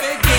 begin.